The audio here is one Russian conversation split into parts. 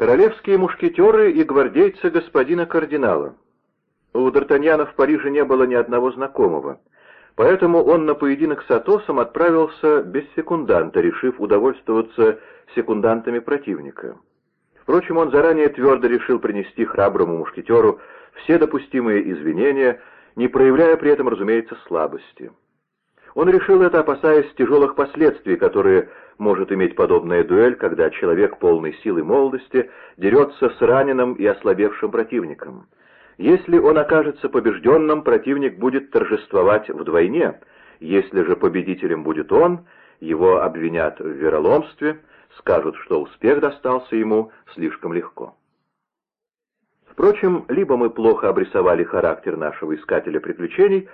Королевские мушкетеры и гвардейцы господина кардинала. У Д'Артаньяна в Париже не было ни одного знакомого, поэтому он на поединок с Атосом отправился без секунданта, решив удовольствоваться секундантами противника. Впрочем, он заранее твердо решил принести храброму мушкетеру все допустимые извинения, не проявляя при этом, разумеется, слабости. Он решил это, опасаясь тяжелых последствий, которые может иметь подобная дуэль, когда человек полной силы молодости дерется с раненым и ослабевшим противником. Если он окажется побежденным, противник будет торжествовать вдвойне, если же победителем будет он, его обвинят в вероломстве, скажут, что успех достался ему слишком легко. Впрочем, либо мы плохо обрисовали характер нашего искателя приключений,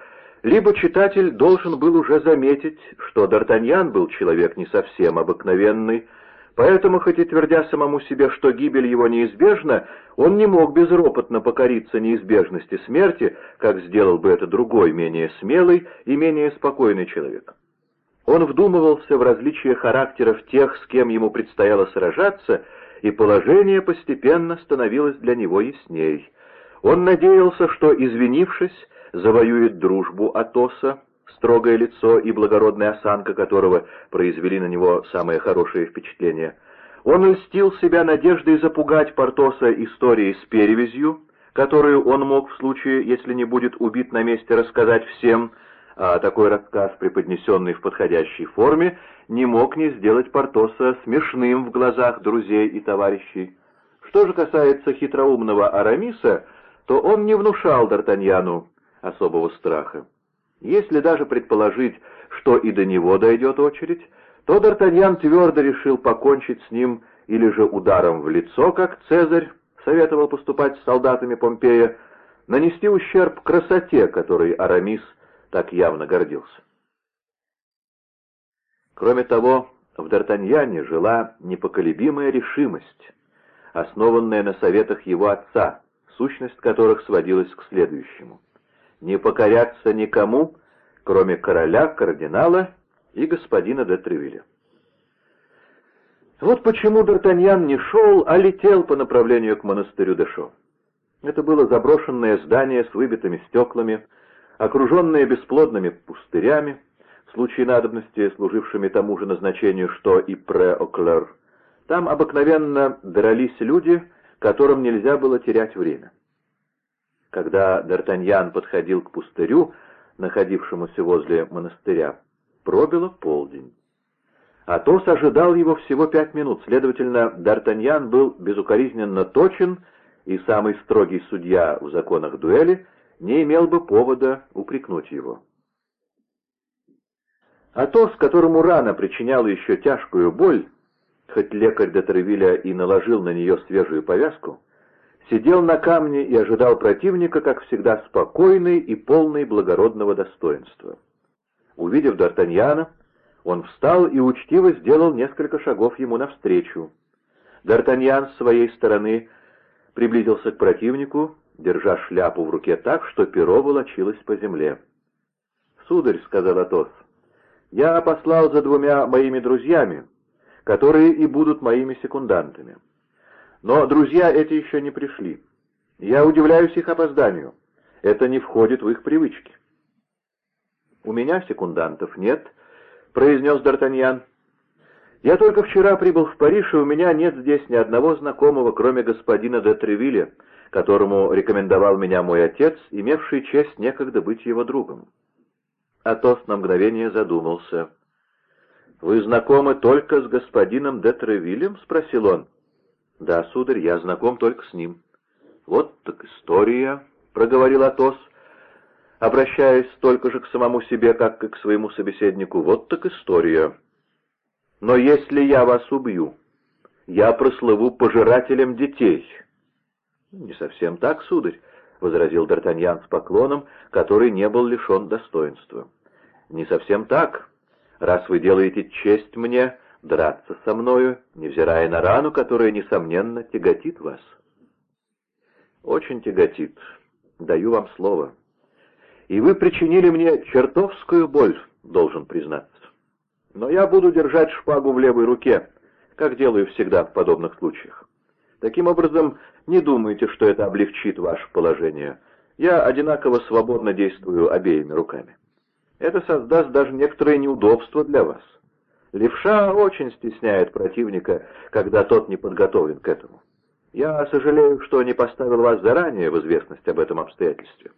либо читатель должен был уже заметить, что Д'Артаньян был человек не совсем обыкновенный, поэтому, хоть и твердя самому себе, что гибель его неизбежна, он не мог безропотно покориться неизбежности смерти, как сделал бы это другой, менее смелый и менее спокойный человек. Он вдумывался в различия характеров тех, с кем ему предстояло сражаться, и положение постепенно становилось для него ясней. Он надеялся, что, извинившись, завоюет дружбу Атоса, строгое лицо и благородная осанка которого произвели на него самое хорошее впечатление. Он льстил себя надеждой запугать Портоса историей с перевязью, которую он мог в случае, если не будет убит на месте, рассказать всем, а такой рассказ, преподнесенный в подходящей форме, не мог не сделать Портоса смешным в глазах друзей и товарищей. Что же касается хитроумного Арамиса, то он не внушал Д'Артаньяну особого страха. Если даже предположить, что и до него дойдет очередь, то Д'Артаньян твердо решил покончить с ним или же ударом в лицо, как Цезарь советовал поступать с солдатами Помпея, нанести ущерб красоте, которой Арамис так явно гордился. Кроме того, в Д'Артаньяне жила непоколебимая решимость, основанная на советах его отца, сущность которых сводилась к следующему не покоряться никому, кроме короля, кардинала и господина де Тревиля. Вот почему Д'Артаньян не шел, а летел по направлению к монастырю Дешо. Это было заброшенное здание с выбитыми стеклами, окруженное бесплодными пустырями, в случае надобности служившими тому же назначению, что и Пре-Оклер. Там обыкновенно дрались люди, которым нельзя было терять время. Когда Д'Артаньян подходил к пустырю, находившемуся возле монастыря, пробило полдень. Атос ожидал его всего пять минут, следовательно, Д'Артаньян был безукоризненно точен, и самый строгий судья в законах дуэли не имел бы повода упрекнуть его. Атос, которому рана причиняла еще тяжкую боль, хоть лекарь де и наложил на нее свежую повязку, сидел на камне и ожидал противника, как всегда, спокойный и полный благородного достоинства. Увидев Д'Артаньяна, он встал и учтиво сделал несколько шагов ему навстречу. Д'Артаньян с своей стороны приблизился к противнику, держа шляпу в руке так, что перо волочилось по земле. «Сударь», — сказал Атос, — «я послал за двумя моими друзьями, которые и будут моими секундантами». Но друзья эти еще не пришли. Я удивляюсь их опозданию. Это не входит в их привычки. «У меня секундантов нет», — произнес Д'Артаньян. «Я только вчера прибыл в Париж, и у меня нет здесь ни одного знакомого, кроме господина де Тревилля, которому рекомендовал меня мой отец, имевший честь некогда быть его другом». Атос на мгновение задумался. «Вы знакомы только с господином де Тревилем?» — спросил он. «Да, сударь, я знаком только с ним». «Вот так история», — проговорил Атос, обращаясь столько же к самому себе, как и к своему собеседнику. «Вот так история. Но если я вас убью, я прослыву пожирателем детей». «Не совсем так, сударь», — возразил Д'Артаньян с поклоном, который не был лишен достоинства. «Не совсем так. Раз вы делаете честь мне, драться со мною, невзирая на рану, которая, несомненно, тяготит вас. Очень тяготит, даю вам слово. И вы причинили мне чертовскую боль, должен признаться. Но я буду держать шпагу в левой руке, как делаю всегда в подобных случаях. Таким образом, не думайте, что это облегчит ваше положение. Я одинаково свободно действую обеими руками. Это создаст даже некоторое неудобство для вас. Левша очень стесняет противника, когда тот не подготовлен к этому. Я сожалею, что не поставил вас заранее в известность об этом обстоятельстве.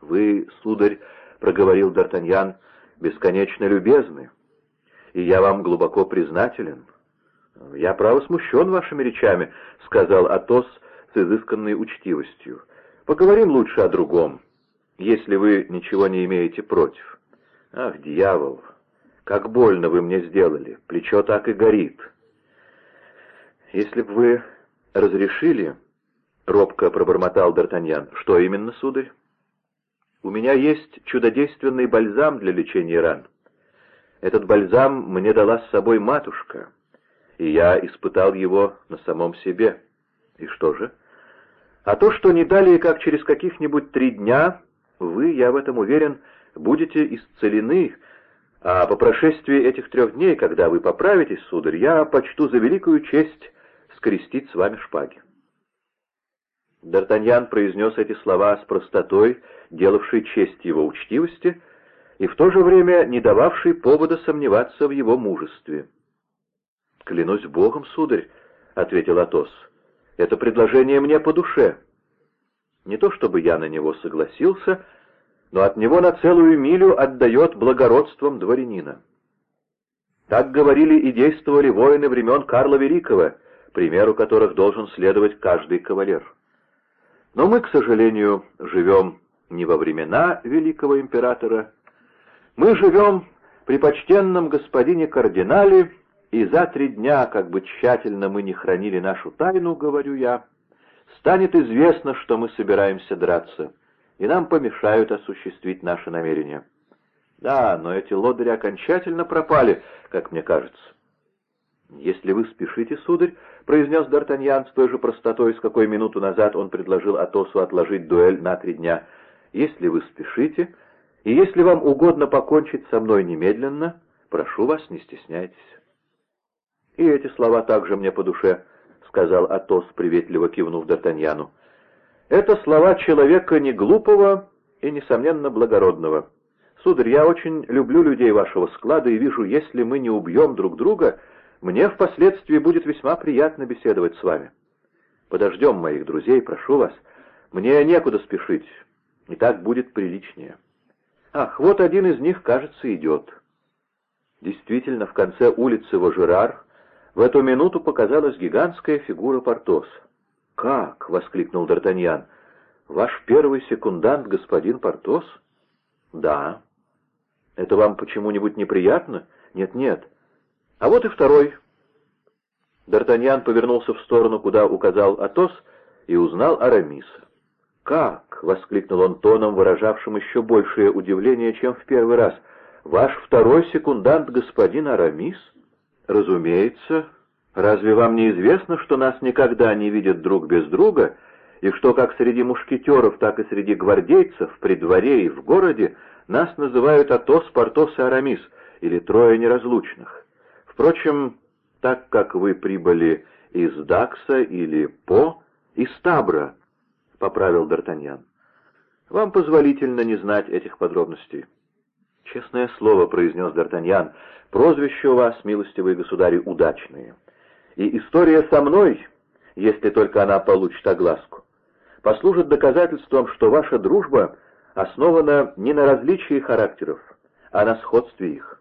Вы, сударь, — проговорил Д'Артаньян, — бесконечно любезны, и я вам глубоко признателен. Я, право, смущен вашими речами, — сказал Атос с изысканной учтивостью. Поговорим лучше о другом, если вы ничего не имеете против. Ах, дьявол, как больно вы мне сделали, плечо так и горит. Если бы вы разрешили, — робко пробормотал Д'Артаньян, — что именно, сударь? У меня есть чудодейственный бальзам для лечения ран. Этот бальзам мне дала с собой матушка, и я испытал его на самом себе. И что же? А то, что не далее, как через каких-нибудь три дня, вы, я в этом уверен, будете исцелены, а по прошествии этих трех дней, когда вы поправитесь, сударь, я почту за великую честь скрестить с вами шпаги. Д'Артаньян произнес эти слова с простотой, делавшей честь его учтивости, и в то же время не дававшей повода сомневаться в его мужестве. «Клянусь Богом, сударь», — ответил Атос, — «это предложение мне по душе». Не то чтобы я на него согласился, но от него на целую милю отдает благородством дворянина. Так говорили и действовали воины времен Карла Великого, примеру которых должен следовать каждый кавалер. Но мы, к сожалению, живем не во времена великого императора, мы живем при почтенном господине кардинале, и за три дня, как бы тщательно мы не хранили нашу тайну, говорю я, станет известно, что мы собираемся драться, и нам помешают осуществить наши намерения. Да, но эти лодыри окончательно пропали, как мне кажется. «Если вы спешите, сударь», — произнес Д'Артаньян с той же простотой, с какой минуту назад он предложил Атосу отложить дуэль на три дня, — «если вы спешите, и если вам угодно покончить со мной немедленно, прошу вас, не стесняйтесь». «И эти слова также мне по душе», — сказал Атос, приветливо кивнув Д'Артаньяну. «Это слова человека не глупого и, несомненно, благородного. Сударь, я очень люблю людей вашего склада и вижу, если мы не убьем друг друга, мне впоследствии будет весьма приятно беседовать с вами. Подождем моих друзей, прошу вас. Мне некуда спешить, и так будет приличнее». Ах, вот один из них, кажется, идет. Действительно, в конце улицы Вожерар в эту минуту показалась гигантская фигура Портос. «Как?» — воскликнул Д'Артаньян. «Ваш первый секундант, господин Портос?» «Да». «Это вам почему-нибудь неприятно?» «Нет-нет». «А вот и второй». Д'Артаньян повернулся в сторону, куда указал Атос, и узнал Арамиса. «Как?» — воскликнул он тоном, выражавшим еще большее удивление, чем в первый раз. «Ваш второй секундант, господин Арамис?» «Разумеется. Разве вам не известно, что нас никогда не видят друг без друга, и что как среди мушкетеров, так и среди гвардейцев, при дворе и в городе нас называют Атос, Портос и Арамис, или трое неразлучных? Впрочем, так как вы прибыли из Дакса или По, из Табра, — поправил Д'Артаньян. «Вам позволительно не знать этих подробностей». «Честное слово», — произнес Д'Артаньян, — «прозвище у вас, милостивые государи, удачные. И история со мной, если только она получит огласку, послужит доказательством, что ваша дружба основана не на различии характеров, а на сходстве их».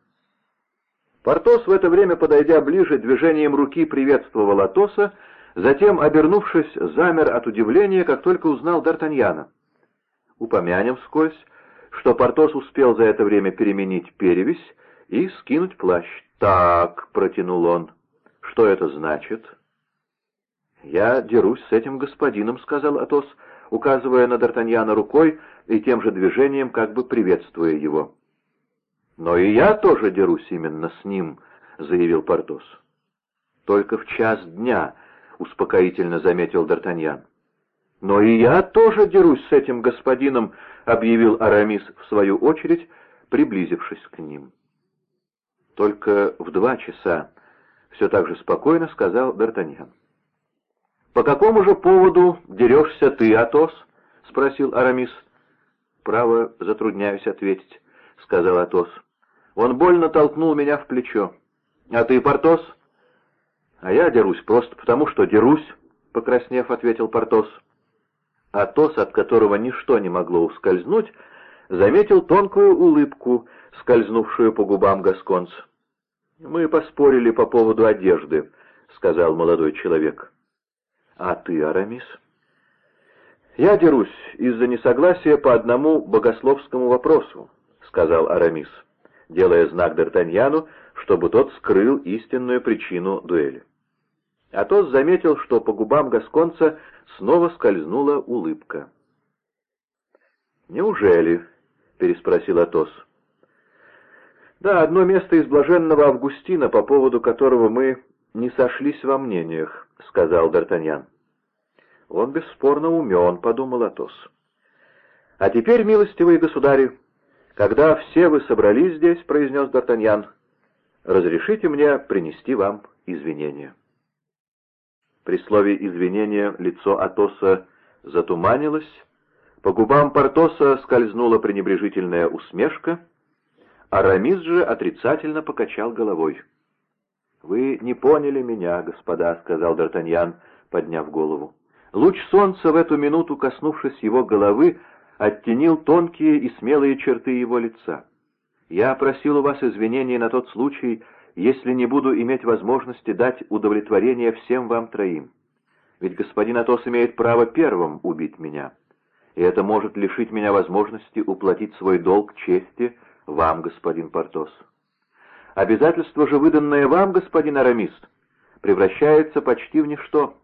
Портос в это время, подойдя ближе, движением руки приветствовал Атоса, Затем, обернувшись, замер от удивления, как только узнал Д'Артаньяна. Упомянем вскользь, что Портос успел за это время переменить перевесь и скинуть плащ. «Так», — протянул он, — «что это значит?» «Я дерусь с этим господином», — сказал Атос, указывая на Д'Артаньяна рукой и тем же движением как бы приветствуя его. «Но и я тоже дерусь именно с ним», — заявил Портос. «Только в час дня», — успокоительно заметил Д'Артаньян. «Но и я тоже дерусь с этим господином», — объявил Арамис в свою очередь, приблизившись к ним. «Только в два часа», — все так же спокойно сказал Д'Артаньян. «По какому же поводу дерешься ты, Атос?» — спросил Арамис. «Право, затрудняюсь ответить», — сказал Атос. «Он больно толкнул меня в плечо. А ты, Портос?» «А я дерусь просто потому, что дерусь», — покраснев, ответил Портос. Атос, от которого ничто не могло ускользнуть, заметил тонкую улыбку, скользнувшую по губам Гасконца. «Мы поспорили по поводу одежды», — сказал молодой человек. «А ты, Арамис?» «Я дерусь из-за несогласия по одному богословскому вопросу», — сказал Арамис, делая знак Д'Артаньяну, чтобы тот скрыл истинную причину дуэли. Атос заметил, что по губам Гасконца снова скользнула улыбка. «Неужели?» — переспросил Атос. «Да, одно место из блаженного Августина, по поводу которого мы не сошлись во мнениях», — сказал Д'Артаньян. «Он бесспорно умен», — подумал Атос. «А теперь, милостивые государи, когда все вы собрались здесь, — произнес Д'Артаньян, — разрешите мне принести вам извинения». При слове «извинения» лицо Атоса затуманилось, по губам Портоса скользнула пренебрежительная усмешка, а Рамис же отрицательно покачал головой. «Вы не поняли меня, господа», — сказал Д'Артаньян, подняв голову. Луч солнца в эту минуту, коснувшись его головы, оттенил тонкие и смелые черты его лица. «Я просил у вас извинения на тот случай, если не буду иметь возможности дать удовлетворение всем вам троим. Ведь господин Атос имеет право первым убить меня, и это может лишить меня возможности уплатить свой долг чести вам, господин Портос. Обязательство же, выданное вам, господин Арамис, превращается почти в ничто.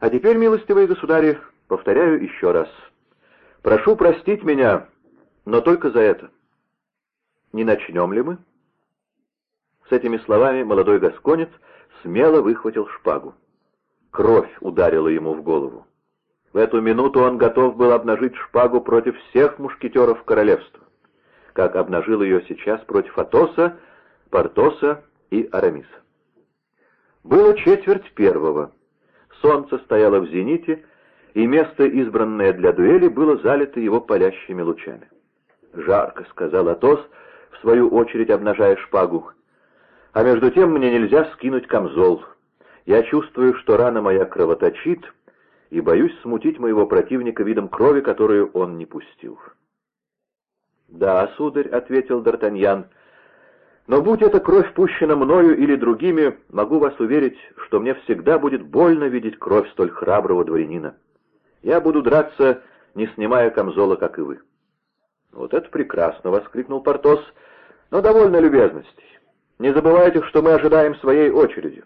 А теперь, милостивые государи, повторяю еще раз, прошу простить меня, но только за это. Не начнем ли мы?» С этими словами молодой гасконец смело выхватил шпагу. Кровь ударила ему в голову. В эту минуту он готов был обнажить шпагу против всех мушкетеров королевства, как обнажил ее сейчас против Атоса, Портоса и Арамиса. Было четверть первого. Солнце стояло в зените, и место, избранное для дуэли, было залито его палящими лучами. «Жарко», — сказал Атос, в свою очередь обнажая шпагу. А между тем мне нельзя скинуть камзол. Я чувствую, что рана моя кровоточит, и боюсь смутить моего противника видом крови, которую он не пустил. «Да, сударь», — ответил Д'Артаньян, — «но будь эта кровь пущена мною или другими, могу вас уверить, что мне всегда будет больно видеть кровь столь храброго дворянина. Я буду драться, не снимая камзола, как и вы». «Вот это прекрасно!» — воскликнул Портос. «Но довольно любезностей. Не забывайте, что мы ожидаем своей очереди.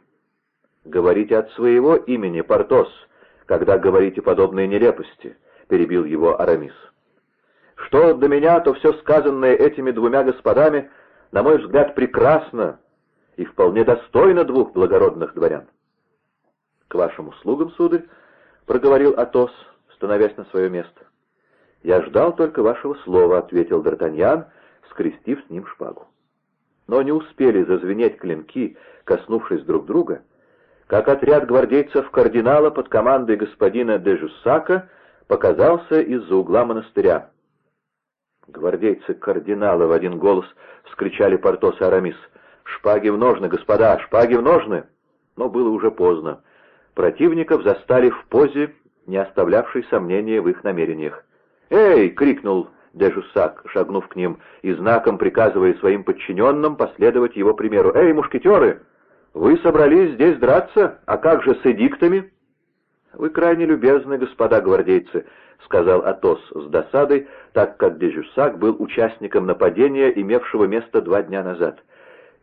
Говорите от своего имени, Портос, когда говорите подобные нелепости, — перебил его Арамис. Что до меня, то все сказанное этими двумя господами, на мой взгляд, прекрасно и вполне достойно двух благородных дворян. — К вашим услугам, сударь, — проговорил Атос, становясь на свое место. — Я ждал только вашего слова, — ответил Д'Артаньян, скрестив с ним шпагу но не успели зазвенеть клинки, коснувшись друг друга, как отряд гвардейцев кардинала под командой господина де Жуссака показался из-за угла монастыря. Гвардейцы кардинала в один голос вскричали Портос и Арамис. «Шпаги в ножны, господа, шпаги в ножны!» Но было уже поздно. Противников застали в позе, не оставлявшей сомнения в их намерениях. «Эй!» — крикнул де Жуссак, шагнув к ним и знаком приказывая своим подчиненным последовать его примеру. «Эй, мушкетеры, вы собрались здесь драться? А как же с эдиктами?» «Вы крайне любезны, господа гвардейцы», — сказал Атос с досадой, так как де Жуссак был участником нападения, имевшего место два дня назад.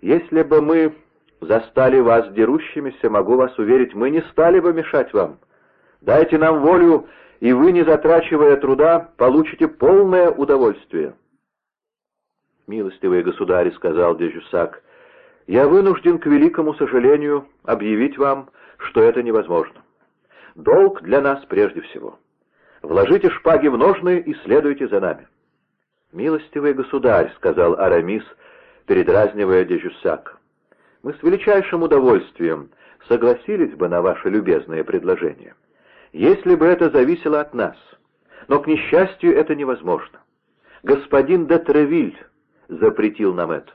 «Если бы мы застали вас дерущимися, могу вас уверить, мы не стали бы мешать вам. Дайте нам волю и вы, не затрачивая труда, получите полное удовольствие. «Милостивые государи», — сказал Дежусак, — «я вынужден, к великому сожалению, объявить вам, что это невозможно. Долг для нас прежде всего. Вложите шпаги в ножны и следуйте за нами». «Милостивый государь», — сказал Арамис, передразнивая Дежусак, — «мы с величайшим удовольствием согласились бы на ваше любезное предложение, если бы это зависело от нас. Но, к несчастью, это невозможно. Господин де Тревиль запретил нам это.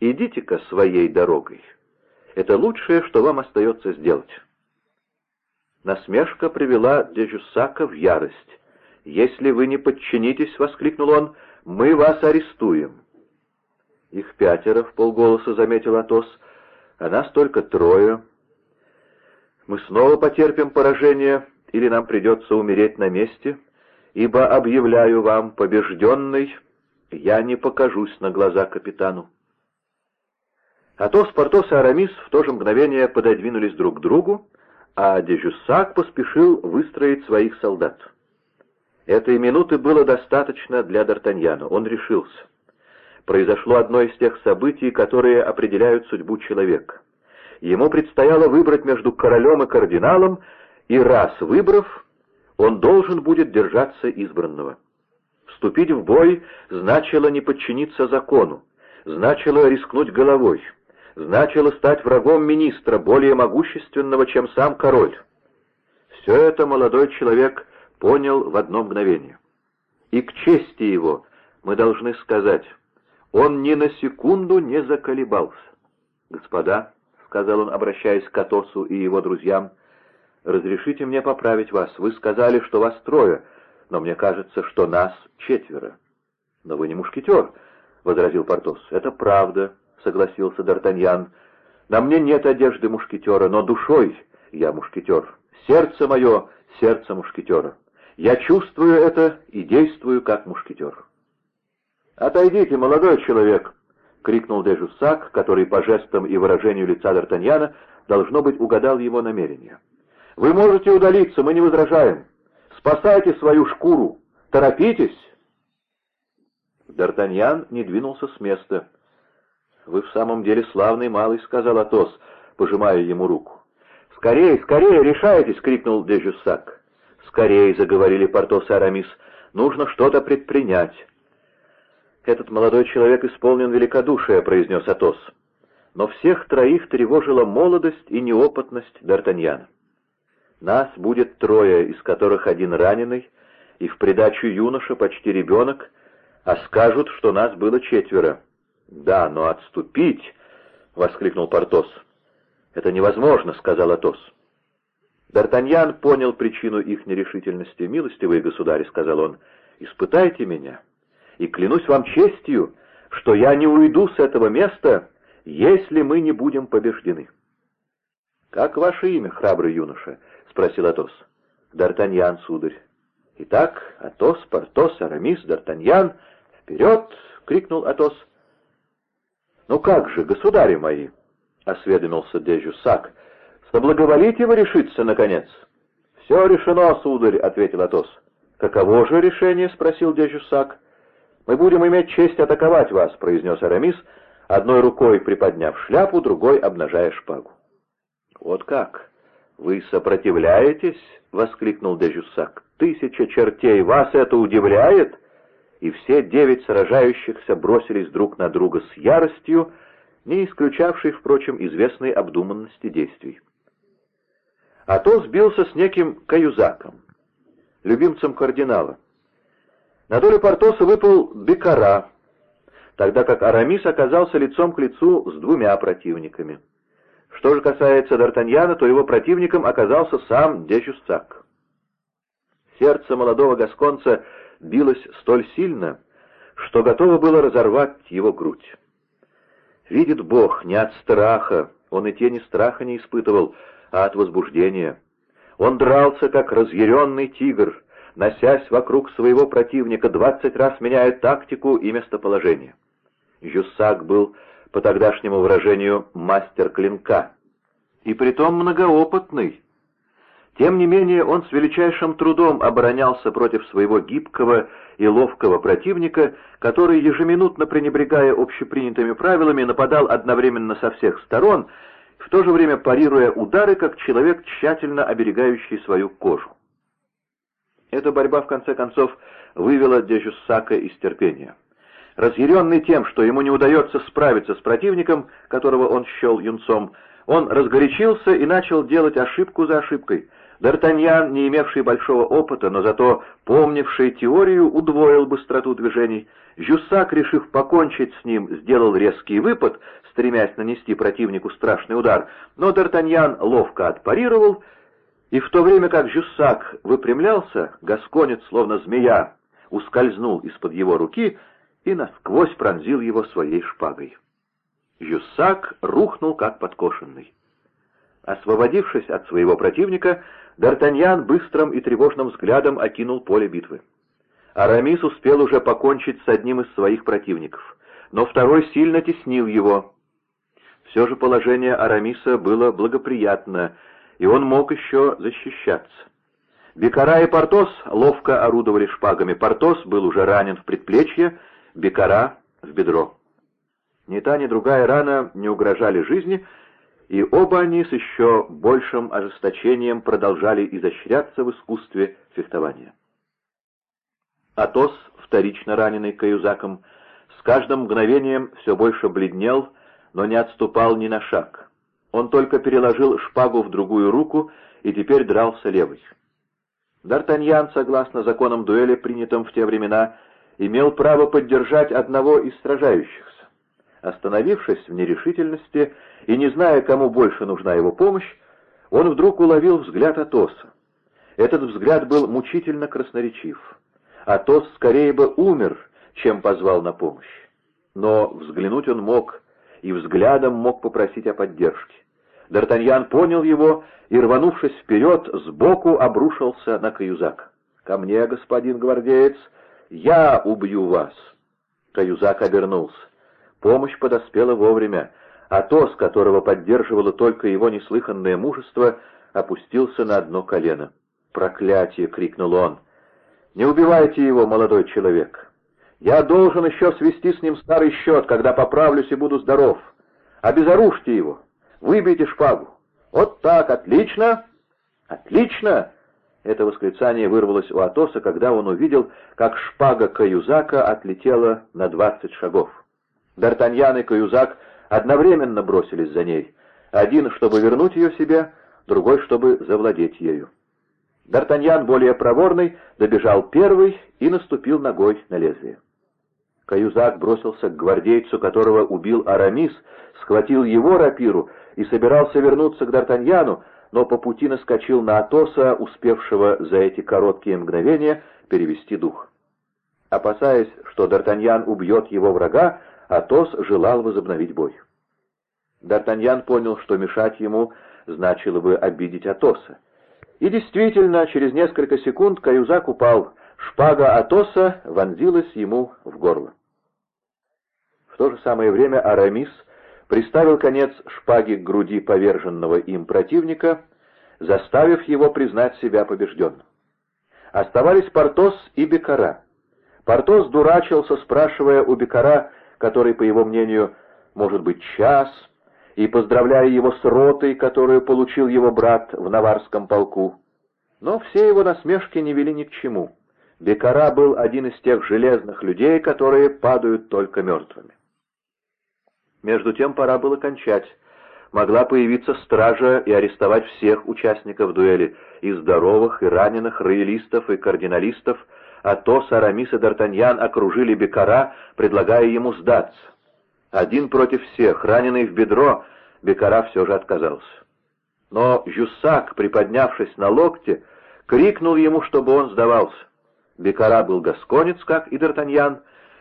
Идите-ка своей дорогой. Это лучшее, что вам остается сделать». Насмешка привела Дежусака в ярость. «Если вы не подчинитесь, — воскликнул он, — мы вас арестуем». «Их пятеро», — в полголоса заметил Атос, — «а нас только трое. Мы снова потерпим поражение, или нам придется умереть на месте, ибо, объявляю вам, побежденный, я не покажусь на глаза капитану». Атос, Портос и Арамис в то же мгновение пододвинулись друг к другу, а Дежуссак поспешил выстроить своих солдат. Этой минуты было достаточно для Д'Артаньяна, он решился. Произошло одно из тех событий, которые определяют судьбу человека. Ему предстояло выбрать между королем и кардиналом, и раз выбрав, он должен будет держаться избранного. Вступить в бой значило не подчиниться закону, значило рискнуть головой значило стать врагом министра, более могущественного, чем сам король. Все это молодой человек понял в одно мгновение. И к чести его мы должны сказать, он ни на секунду не заколебался. «Господа», — сказал он, обращаясь к Атосу и его друзьям, — «разрешите мне поправить вас. Вы сказали, что вас трое, но мне кажется, что нас четверо». «Но вы не мушкетер», — возразил Портос. «Это правда», — согласился Д'Артаньян. «На мне нет одежды мушкетера, но душой я мушкетер. Сердце мое — сердце мушкетера. Я чувствую это и действую как мушкетер». «Отойдите, молодой человек!» — крикнул Дежусак, который по жестам и выражению лица Д'Артаньяна, должно быть, угадал его намерение. «Вы можете удалиться, мы не возражаем. Спасайте свою шкуру. Торопитесь!» Д'Артаньян не двинулся с места. «Вы в самом деле славный малый», — сказал Атос, пожимая ему руку. «Скорее, скорее, решайтесь!» — крикнул Дежюссак. «Скорее!» — заговорили Портос и Арамис. «Нужно что-то предпринять». «Этот молодой человек исполнен великодушия», — произнес Атос. Но всех троих тревожила молодость и неопытность Д'Артаньяна. «Нас будет трое, из которых один раненый, и в придачу юноша, почти ребенок, а скажут, что нас было четверо». «Да, но отступить!» — воскликнул Портос. «Это невозможно», — сказал Атос. Д'Артаньян понял причину их нерешительности. «Милостивые государи», — сказал он, — «испытайте меня, и клянусь вам честью, что я не уйду с этого места, если мы не будем побеждены». «Как ваше имя, храбрый юноша?» — спросил Атос. «Д'Артаньян, сударь». «Итак, Атос, Портос, Арамис, Д'Артаньян, вперед!» — крикнул Атос. «Ну как же, государи мои!» — осведомился Дежусак. «Соблаговолите вы решиться, наконец?» «Все решено, сударь», — ответил Атос. «Каково же решение?» — спросил Дежусак. «Мы будем иметь честь атаковать вас», — произнес Арамис, одной рукой приподняв шляпу, другой обнажая шпагу. «Вот как? Вы сопротивляетесь?» — воскликнул Дежусак. «Тысяча чертей! Вас это удивляет?» И все девять сражающихся бросились друг на друга с яростью, не исключавшей, впрочем, известной обдуманности действий. Атос сбился с неким каюзаком, любимцем кардинала. На долю Портоса выпал Бекара, тогда как Арамис оказался лицом к лицу с двумя противниками. Что же касается Д'Артаньяна, то его противником оказался сам Дежусцак. Сердце молодого гасконца билось столь сильно, что готово было разорвать его грудь. Видит Бог, не от страха, он и тени страха не испытывал, а от возбуждения. Он дрался, как разъяренный тигр, носясь вокруг своего противника, двадцать раз меняя тактику и местоположение. Жюссак был, по тогдашнему выражению, мастер клинка, и притом многоопытный, тем не менее он с величайшим трудом оборонялся против своего гибкого и ловкого противника, который, ежеминутно пренебрегая общепринятыми правилами, нападал одновременно со всех сторон, в то же время парируя удары, как человек, тщательно оберегающий свою кожу. Эта борьба, в конце концов, вывела Дежуссака из терпения. Разъяренный тем, что ему не удается справиться с противником, которого он счел юнцом, Он разгорячился и начал делать ошибку за ошибкой. Д'Артаньян, не имевший большого опыта, но зато помнивший теорию, удвоил быстроту движений. Жюссак, решив покончить с ним, сделал резкий выпад, стремясь нанести противнику страшный удар, но Д'Артаньян ловко отпарировал, и в то время как Жюссак выпрямлялся, Гасконец, словно змея, ускользнул из-под его руки и насквозь пронзил его своей шпагой. Жюссак рухнул как подкошенный. Освободившись от своего противника, Д'Артаньян быстрым и тревожным взглядом окинул поле битвы. Арамис успел уже покончить с одним из своих противников, но второй сильно теснил его. Все же положение Арамиса было благоприятно, и он мог еще защищаться. Бекара и Портос ловко орудовали шпагами. Портос был уже ранен в предплечье, Бекара — в бедро. Ни та, ни другая рана не угрожали жизни, и оба они с еще большим ожесточением продолжали изощряться в искусстве фехтования. Атос, вторично раненый каюзаком, с каждым мгновением все больше бледнел, но не отступал ни на шаг. Он только переложил шпагу в другую руку и теперь дрался левой. Д'Артаньян, согласно законам дуэли, принятым в те времена, имел право поддержать одного из сражающихся. Остановившись в нерешительности и не зная, кому больше нужна его помощь, он вдруг уловил взгляд Атоса. Этот взгляд был мучительно красноречив. Атос скорее бы умер, чем позвал на помощь. Но взглянуть он мог, и взглядом мог попросить о поддержке. Д'Артаньян понял его и, рванувшись вперед, сбоку обрушился на Каюзак. «Ко мне, господин гвардеец, я убью вас!» Каюзак обернулся. Помощь подоспела вовремя. Атос, которого поддерживало только его неслыханное мужество, опустился на одно колено. «Проклятие!» — крикнул он. «Не убивайте его, молодой человек! Я должен еще свести с ним старый счет, когда поправлюсь и буду здоров. Обезоружьте его! Выбейте шпагу! Вот так! Отлично! Отлично!» Это восклицание вырвалось у Атоса, когда он увидел, как шпага Каюзака отлетела на двадцать шагов. Д'Артаньян и Каюзак одновременно бросились за ней. Один, чтобы вернуть ее себе, другой, чтобы завладеть ею. Д'Артаньян, более проворный, добежал первый и наступил ногой на лезвие. Каюзак бросился к гвардейцу, которого убил Арамис, схватил его рапиру и собирался вернуться к Д'Артаньяну, но по пути наскочил на Атоса, успевшего за эти короткие мгновения перевести дух. Опасаясь, что Д'Артаньян убьет его врага, Атос желал возобновить бой. Д'Артаньян понял, что мешать ему значило бы обидеть Атоса. И действительно, через несколько секунд Каюзак упал. Шпага Атоса вонзилась ему в горло. В то же самое время Арамис приставил конец шпаги к груди поверженного им противника, заставив его признать себя побежденным. Оставались Портос и Бекара. Портос дурачился, спрашивая у Бекара, который, по его мнению, может быть час, и поздравляя его с ротой, которую получил его брат в Наварском полку. Но все его насмешки не вели ни к чему. Бекара был один из тех железных людей, которые падают только мертвыми. Между тем пора было кончать. Могла появиться стража и арестовать всех участников дуэли, и здоровых, и раненых, роялистов, и кардиналистов, Атос, Арамис и Д'Артаньян окружили Бекара, предлагая ему сдаться. Один против всех, раненый в бедро, Бекара все же отказался. Но Жюссак, приподнявшись на локте, крикнул ему, чтобы он сдавался. Бекара был гасконец, как и Д'Артаньян.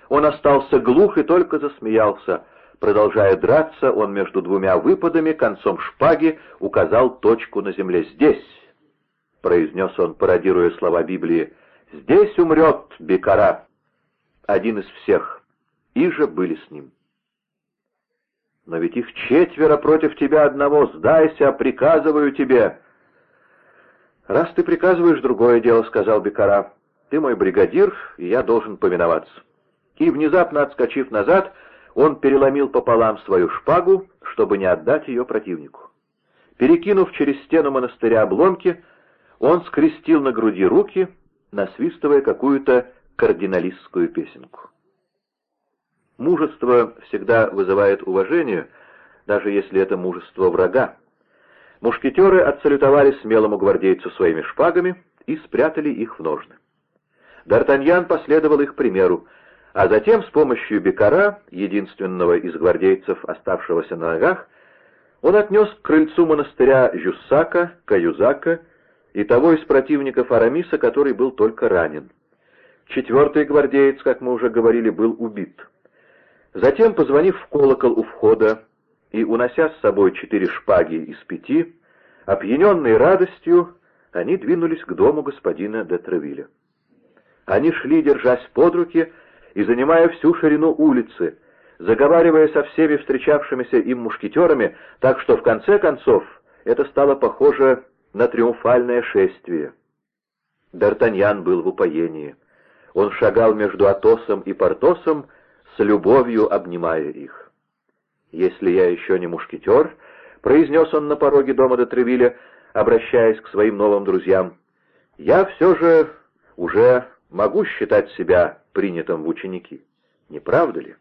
Он остался глух и только засмеялся. Продолжая драться, он между двумя выпадами концом шпаги указал точку на земле. «Здесь!» — произнес он, пародируя слова Библии. Здесь умрет Бекара, один из всех, и же были с ним. Но ведь их четверо против тебя одного, сдайся, приказываю тебе. Раз ты приказываешь, другое дело, — сказал Бекара. Ты мой бригадир, и я должен повиноваться. И, внезапно отскочив назад, он переломил пополам свою шпагу, чтобы не отдать ее противнику. Перекинув через стену монастыря обломки, он скрестил на груди руки — насвистывая какую-то кардиналистскую песенку. Мужество всегда вызывает уважение, даже если это мужество врага. Мушкетеры отсалютовали смелому гвардейцу своими шпагами и спрятали их в ножны. Д'Артаньян последовал их примеру, а затем с помощью Бекара, единственного из гвардейцев, оставшегося на ногах, он отнес к крыльцу монастыря Жюссака, Каюзака и того из противников Арамиса, который был только ранен. Четвертый гвардеец, как мы уже говорили, был убит. Затем, позвонив в колокол у входа и унося с собой четыре шпаги из пяти, опьяненные радостью, они двинулись к дому господина де Тревиля. Они шли, держась под руки и занимая всю ширину улицы, заговаривая со всеми встречавшимися им мушкетерами, так что в конце концов это стало похоже на триумфальное шествие. Д'Артаньян был в упоении. Он шагал между Атосом и Портосом, с любовью обнимая их. «Если я еще не мушкетер», — произнес он на пороге дома де Тревиля, обращаясь к своим новым друзьям, — «я все же уже могу считать себя принятым в ученики. Не правда ли?»